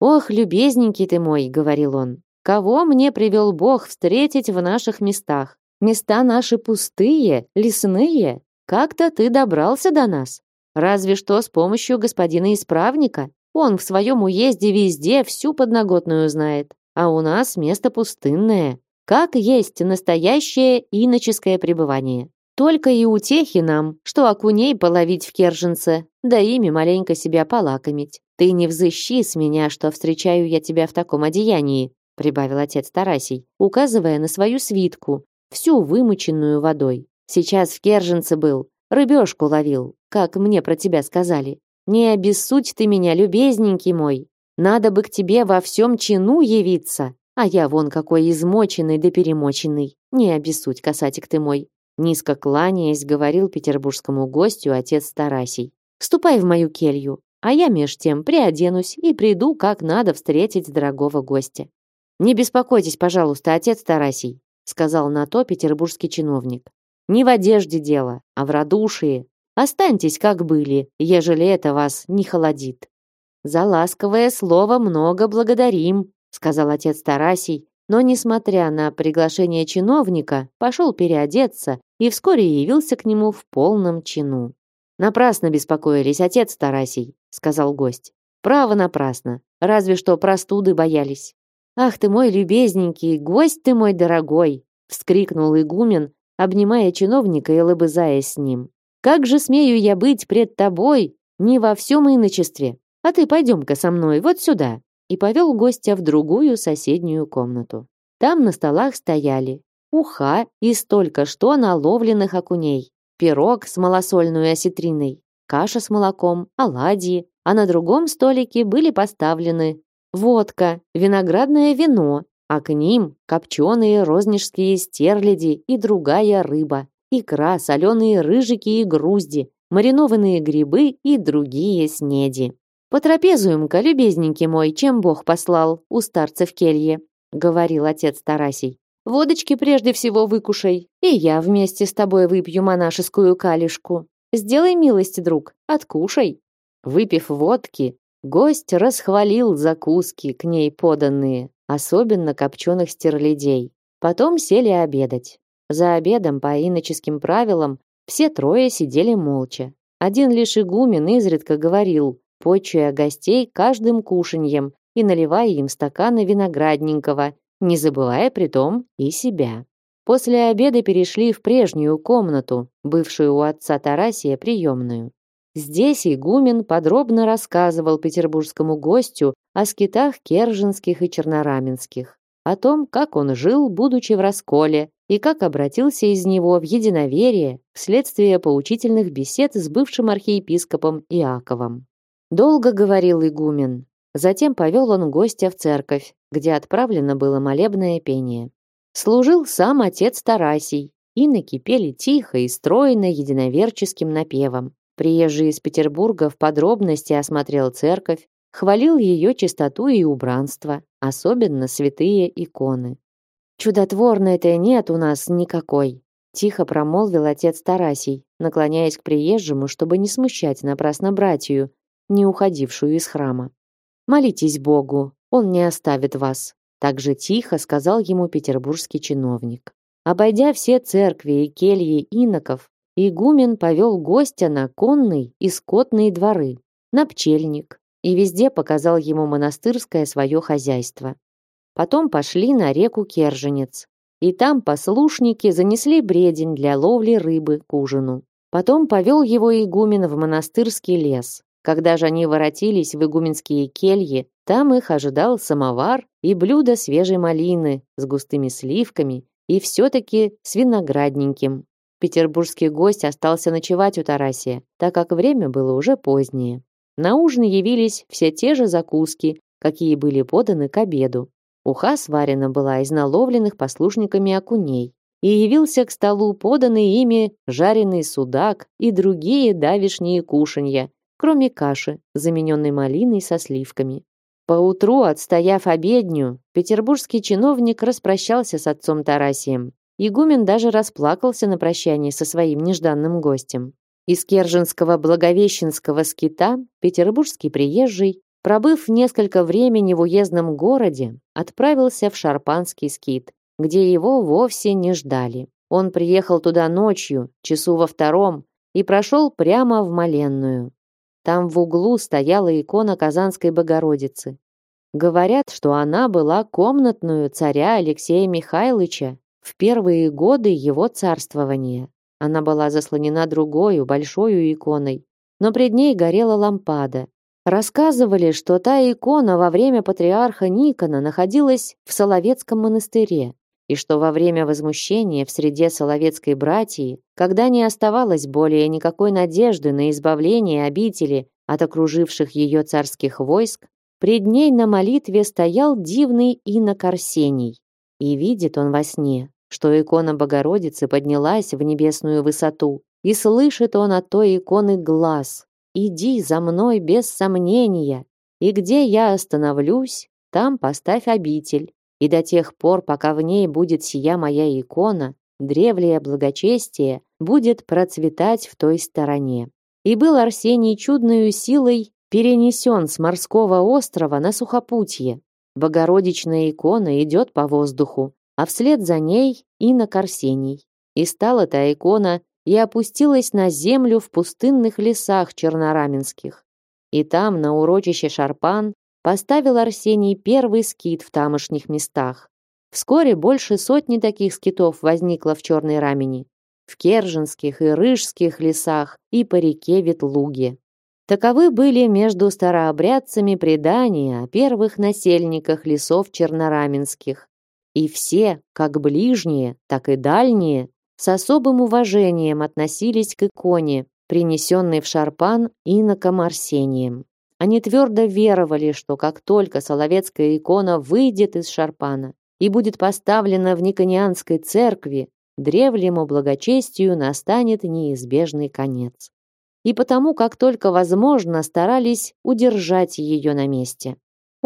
«Ох, любезненький ты мой», — говорил он, — «кого мне привел Бог встретить в наших местах? Места наши пустые, лесные. Как-то ты добрался до нас. Разве что с помощью господина исправника. Он в своем уезде везде всю подноготную знает. А у нас место пустынное. Как есть настоящее иноческое пребывание. Только и утехи нам, что окуней половить в Керженце, да ими маленько себя полакомить. Ты не взыщи с меня, что встречаю я тебя в таком одеянии, прибавил отец Тарасий, указывая на свою свитку, всю вымоченную водой. Сейчас в Керженце был, рыбешку ловил, как мне про тебя сказали. Не обессудь ты меня, любезненький мой. Надо бы к тебе во всем чину явиться. А я вон какой измоченный да перемоченный. Не обессудь, касатик ты мой. Низко кланяясь, говорил петербургскому гостю отец Тарасий. Ступай в мою келью, а я меж тем приоденусь и приду, как надо встретить дорогого гостя. Не беспокойтесь, пожалуйста, отец Тарасий, сказал на то петербургский чиновник. Не в одежде дело, а в радушии. Останьтесь, как были, ежели это вас не холодит. За ласковое слово много благодарим, сказал отец Тарасий, но, несмотря на приглашение чиновника, пошел переодеться и вскоре явился к нему в полном чину. «Напрасно беспокоились, отец Тарасий», — сказал гость. «Право напрасно, разве что простуды боялись». «Ах ты мой любезненький, гость ты мой дорогой!» — вскрикнул игумен, обнимая чиновника и лобызаясь с ним. Как же смею я быть пред тобой не во всем иночестве? А ты пойдем-ка со мной вот сюда». И повел гостя в другую соседнюю комнату. Там на столах стояли уха из только что наловленных окуней, пирог с малосольной осетриной, каша с молоком, оладьи, а на другом столике были поставлены водка, виноградное вино, а к ним копченые рознежские стерляди и другая рыба икра, соленые рыжики и грузди, маринованные грибы и другие снеди. «Потрапезуем-ка, любезненький мой, чем Бог послал у старца в келье», — говорил отец Тарасий. «Водочки прежде всего выкушай, и я вместе с тобой выпью монашескую калишку. Сделай милость, друг, откушай». Выпив водки, гость расхвалил закуски, к ней поданные, особенно копченых стерлядей. Потом сели обедать. За обедом по иноческим правилам все трое сидели молча. Один лишь игумен изредка говорил, почуя гостей каждым кушаньем и наливая им стаканы виноградненького, не забывая при том и себя. После обеда перешли в прежнюю комнату, бывшую у отца Тарасия приемную. Здесь игумен подробно рассказывал петербургскому гостю о скитах керженских и чернораменских, о том, как он жил, будучи в расколе, и как обратился из него в единоверие вследствие поучительных бесед с бывшим архиепископом Иаковом. Долго говорил игумен, затем повел он гостя в церковь, где отправлено было молебное пение. Служил сам отец Тарасий, и накипели тихо и стройно единоверческим напевом. Приезжий из Петербурга в подробности осмотрел церковь, хвалил ее чистоту и убранство, особенно святые иконы. Чудотворной-то нет у нас никакой, тихо промолвил отец Тарасий, наклоняясь к приезжему, чтобы не смущать напрасно братью, не уходившую из храма. Молитесь Богу, он не оставит вас, так же тихо сказал ему петербургский чиновник. Обойдя все церкви и кельи иноков, игумен повел гостя на конный и скотные дворы, на пчельник, и везде показал ему монастырское свое хозяйство. Потом пошли на реку Керженец. И там послушники занесли бредень для ловли рыбы к ужину. Потом повел его игумен в монастырский лес. Когда же они воротились в игуменские кельи, там их ожидал самовар и блюдо свежей малины с густыми сливками и все-таки с виноградненьким. Петербургский гость остался ночевать у Тарасия, так как время было уже позднее. На ужин явились все те же закуски, какие были поданы к обеду. Уха сварена была из наловленных послушниками окуней. И явился к столу поданный ими жареный судак и другие давишние кушанья, кроме каши, замененной малиной со сливками. Поутру, отстояв обедню, петербургский чиновник распрощался с отцом Тарасием. Игумен даже расплакался на прощании со своим нежданным гостем. Из Керженского Благовещенского скита петербургский приезжий, пробыв несколько времени в уездном городе, отправился в Шарпанский скит, где его вовсе не ждали. Он приехал туда ночью, часу во втором, и прошел прямо в Маленную. Там в углу стояла икона Казанской Богородицы. Говорят, что она была комнатную царя Алексея Михайловича в первые годы его царствования. Она была заслонена другой, большой иконой, но пред ней горела лампада. Рассказывали, что та икона во время патриарха Никона находилась в Соловецком монастыре, и что во время возмущения в среде Соловецкой братьи, когда не оставалось более никакой надежды на избавление обители от окруживших ее царских войск, пред ней на молитве стоял дивный инок Арсений. И видит он во сне, что икона Богородицы поднялась в небесную высоту, и слышит он от той иконы глаз «Иди за мной без сомнения, и где я остановлюсь, там поставь обитель, и до тех пор, пока в ней будет сия моя икона, древлее благочестие будет процветать в той стороне. И был Арсений чудную силой перенесен с морского острова на сухопутье. Богородичная икона идет по воздуху, а вслед за ней и на Арсений. И стала та икона и опустилась на землю в пустынных лесах чернораменских. И там, на урочище Шарпан, поставил Арсений первый скит в тамошних местах. Вскоре больше сотни таких скитов возникло в Черной Рамени, в Керженских и Рыжских лесах и по реке Ветлуге. Таковы были между старообрядцами предания о первых насельниках лесов чернораменских. И все, как ближние, так и дальние, с особым уважением относились к иконе, принесенной в Шарпан иноком Арсением. Они твердо веровали, что как только Соловецкая икона выйдет из Шарпана и будет поставлена в Никонианской церкви, древнему благочестию настанет неизбежный конец. И потому, как только возможно, старались удержать ее на месте.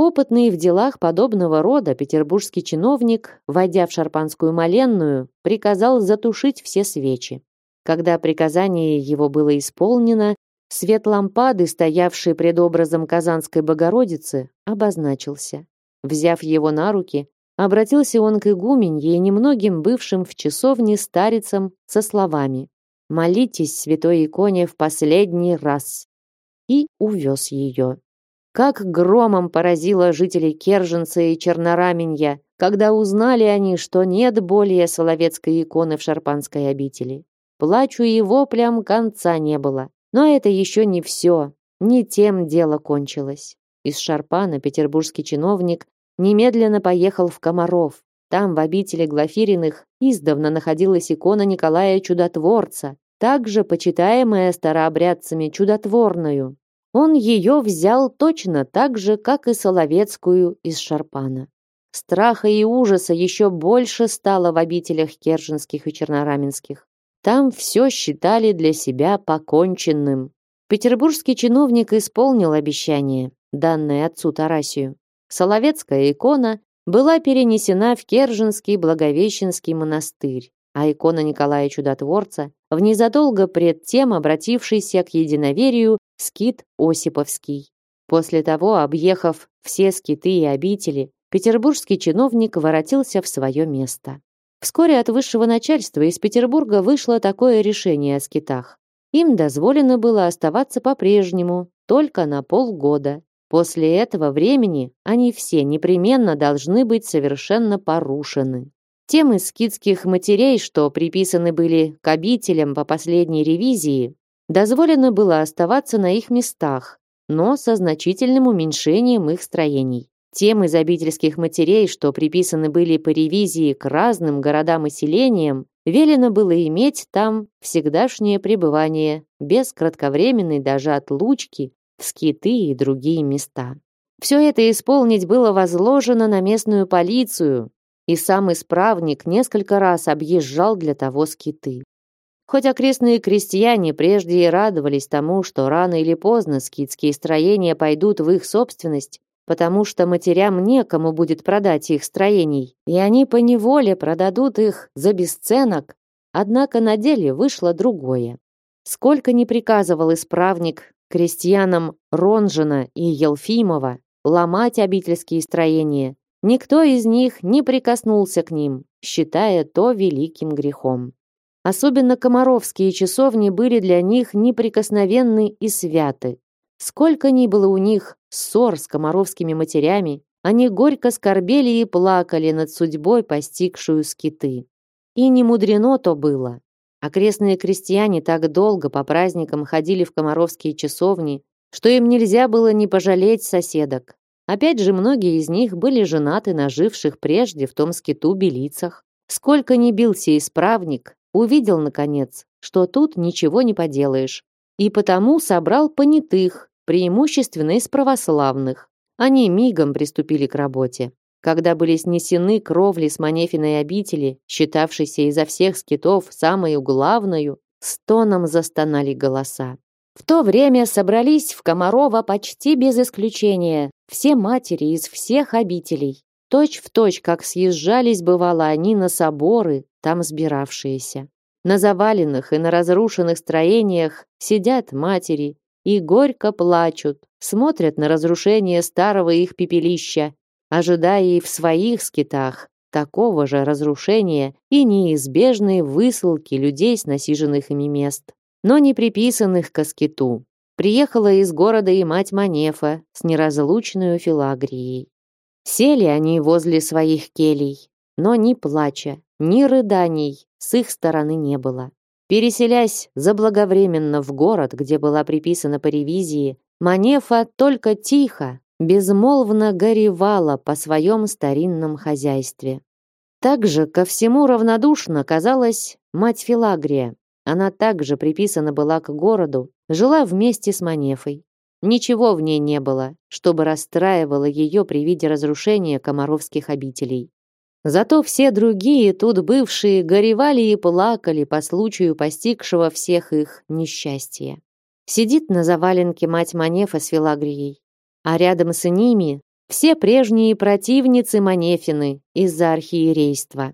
Опытный в делах подобного рода петербургский чиновник, войдя в Шарпанскую моленную, приказал затушить все свечи. Когда приказание его было исполнено, Свет лампады, стоявшей пред образом Казанской Богородицы, обозначился. Взяв его на руки, обратился он к игуменье и немногим бывшим в часовне старицам со словами «Молитесь святой иконе в последний раз» и увез ее. Как громом поразило жителей Керженца и Чернораменья, когда узнали они, что нет более Соловецкой иконы в Шарпанской обители. Плачу и воплям конца не было. Но это еще не все. Не тем дело кончилось. Из Шарпана петербургский чиновник немедленно поехал в Комаров. Там, в обители Глафириных, издавна находилась икона Николая Чудотворца, также почитаемая старообрядцами чудотворную. Он ее взял точно так же, как и Соловецкую из Шарпана. Страха и ужаса еще больше стало в обителях Керженских и Чернораменских. Там все считали для себя поконченным. Петербургский чиновник исполнил обещание, данное отцу Тарасию. Соловецкая икона была перенесена в Керженский Благовещенский монастырь, а икона Николая Чудотворца в незадолго пред тем обратившийся к единоверию скит Осиповский. После того, объехав все скиты и обители, петербургский чиновник воротился в свое место. Вскоре от высшего начальства из Петербурга вышло такое решение о скитах. Им дозволено было оставаться по-прежнему, только на полгода. После этого времени они все непременно должны быть совершенно порушены. Тем из скидских матерей, что приписаны были к обителям по последней ревизии, дозволено было оставаться на их местах, но со значительным уменьшением их строений. Тем из обительских матерей, что приписаны были по ревизии к разным городам и селениям, велено было иметь там всегдашнее пребывание, без кратковременной даже отлучки в скиты и другие места. Все это исполнить было возложено на местную полицию, и сам исправник несколько раз объезжал для того скиты. Хоть окрестные крестьяне прежде и радовались тому, что рано или поздно скитские строения пойдут в их собственность, потому что матерям некому будет продать их строений, и они поневоле продадут их за бесценок, однако на деле вышло другое. Сколько ни приказывал исправник крестьянам Ронжина и Елфимова ломать обительские строения, Никто из них не прикоснулся к ним, считая то великим грехом. Особенно комаровские часовни были для них неприкосновенны и святы. Сколько ни было у них ссор с комаровскими матерями, они горько скорбели и плакали над судьбой, постигшую скиты. И не мудрено то было. Окрестные крестьяне так долго по праздникам ходили в комаровские часовни, что им нельзя было не пожалеть соседок. Опять же, многие из них были женаты на живших прежде в том скиту белицах. Сколько ни бился исправник, увидел, наконец, что тут ничего не поделаешь. И потому собрал понятых, преимущественно из православных. Они мигом приступили к работе. Когда были снесены кровли с Манефиной обители, считавшейся изо всех скитов самую главную, стоном застонали голоса. В то время собрались в Комарова почти без исключения все матери из всех обителей. Точь в точь, как съезжались бывало они на соборы, там сбиравшиеся. На заваленных и на разрушенных строениях сидят матери и горько плачут, смотрят на разрушение старого их пепелища, ожидая и в своих скитах такого же разрушения и неизбежной высылки людей с насиженных ими мест но не приписанных к аскету. Приехала из города и мать Манефа с неразлучной Филагрией. Сели они возле своих келей, но ни плача, ни рыданий с их стороны не было. Переселясь заблаговременно в город, где была приписана по ревизии, Манефа только тихо, безмолвно горевала по своем старинном хозяйстве. Также ко всему равнодушно казалась мать Филагрия, она также приписана была к городу, жила вместе с Манефой. Ничего в ней не было, чтобы расстраивало ее при виде разрушения комаровских обителей. Зато все другие тут бывшие горевали и плакали по случаю постигшего всех их несчастья. Сидит на заваленке мать Манефа с Филагрией, а рядом с ними все прежние противницы Манефины из-за архиерейства.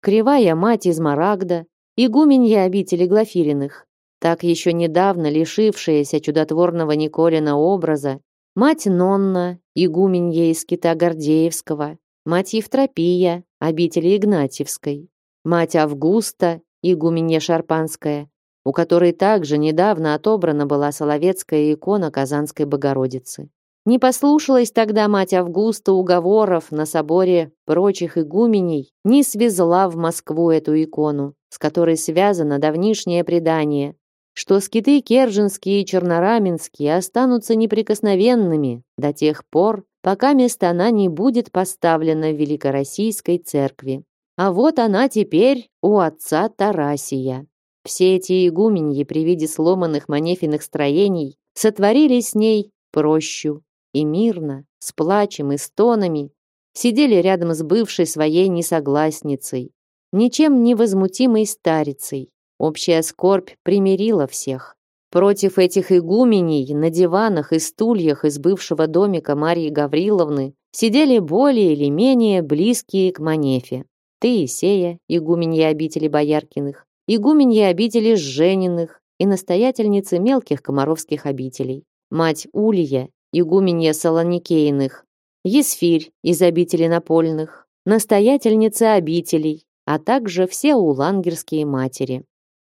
Кривая мать из Марагда, игуменья обители Глафириных, так еще недавно лишившаяся чудотворного Николина образа, мать Нонна, игуменья из кита Гордеевского, мать Евтропия, обители Игнатьевской, мать Августа, игуменья Шарпанская, у которой также недавно отобрана была Соловецкая икона Казанской Богородицы. Не послушалась тогда мать Августа уговоров на соборе прочих игуменей, не свезла в Москву эту икону, с которой связано давнишнее предание, что скиты Керженские и Чернораменские останутся неприкосновенными до тех пор, пока место она не будет поставлена в Великороссийской церкви. А вот она теперь у отца Тарасия. Все эти игуменьи при виде сломанных манефиных строений сотворили с ней прощу и мирно, с плачем и стонами, сидели рядом с бывшей своей несогласницей, ничем не возмутимой старицей. Общая скорбь примирила всех. Против этих игуменей на диванах и стульях из бывшего домика Марьи Гавриловны сидели более или менее близкие к Манефе. Таисея, игуменья обители Бояркиных, игуменья обители Жениных и настоятельницы мелких комаровских обителей. Мать Улья, игуменья Солоникейных, Есфирь из обители Напольных, настоятельница обителей, а также все улангерские матери.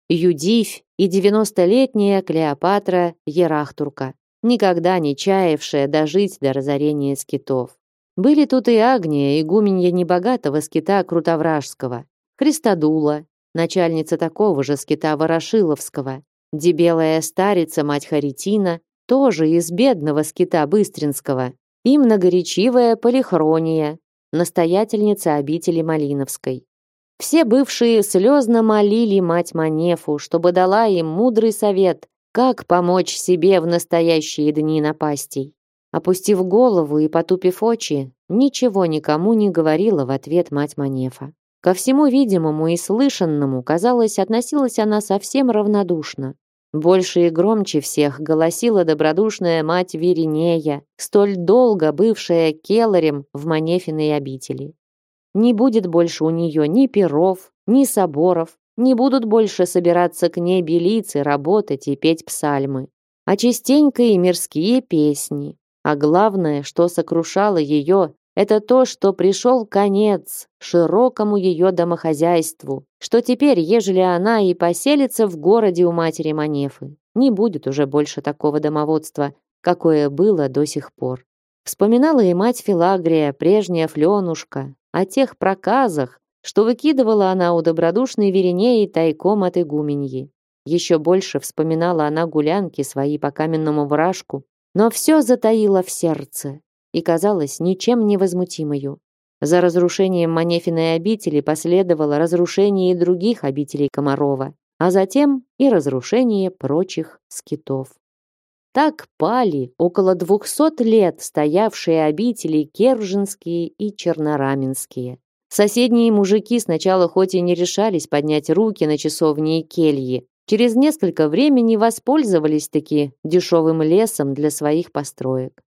Юдивь и девяностолетняя Клеопатра Ерахтурка, никогда не чаявшая дожить до разорения скитов. Были тут и Агния, игуменья небогатого скита Крутовражского, Христодула, начальница такого же скита Ворошиловского, дебелая старица мать Харитина, тоже из бедного скита Быстринского, и многоречивая Полихрония, настоятельница обители Малиновской. Все бывшие слезно молили мать Манефу, чтобы дала им мудрый совет, как помочь себе в настоящие дни напастей. Опустив голову и потупив очи, ничего никому не говорила в ответ мать Манефа. Ко всему видимому и слышанному, казалось, относилась она совсем равнодушно. Больше и громче всех голосила добродушная мать Веринея, столь долго бывшая келарем в Манефиной обители. Не будет больше у нее ни перов, ни соборов, не будут больше собираться к ней белицы, работать и петь псальмы, а частенько и мирские песни. А главное, что сокрушало ее, это то, что пришел конец широкому ее домохозяйству, что теперь, ежели она и поселится в городе у матери Манефы, не будет уже больше такого домоводства, какое было до сих пор. Вспоминала и мать Филагрия, прежняя Фленушка, о тех проказах, что выкидывала она у добродушной Веренеи тайком от игуменьи. Еще больше вспоминала она гулянки свои по каменному вражку, но все затаило в сердце, и казалась ничем невозмутимою. За разрушением Манефиной обители последовало разрушение и других обителей Комарова, а затем и разрушение прочих скитов. Так пали около двухсот лет стоявшие обители Керженские и Чернораменские. Соседние мужики сначала хоть и не решались поднять руки на часовни и кельи, через несколько времени воспользовались-таки дешевым лесом для своих построек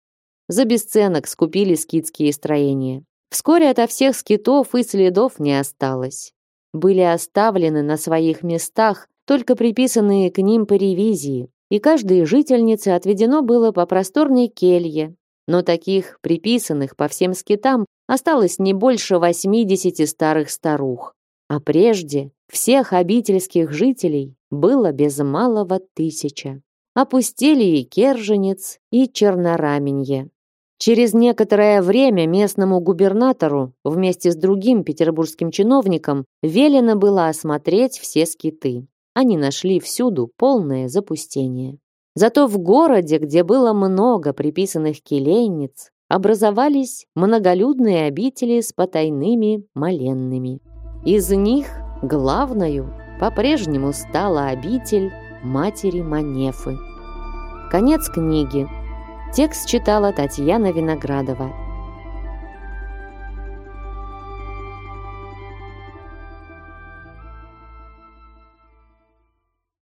за бесценок скупили скитские строения. Вскоре ото всех скитов и следов не осталось. Были оставлены на своих местах только приписанные к ним по ревизии, и каждой жительнице отведено было по просторной келье, но таких приписанных по всем скитам осталось не больше 80 старых старух. А прежде всех обительских жителей было без малого тысяча. Опустили и Керженец, и Чернораменье. Через некоторое время местному губернатору вместе с другим петербургским чиновником велено было осмотреть все скиты. Они нашли всюду полное запустение. Зато в городе, где было много приписанных келейниц, образовались многолюдные обители с потайными моленными. Из них главною по-прежнему стала обитель матери Манефы. Конец книги. Текст читала Татьяна Виноградова.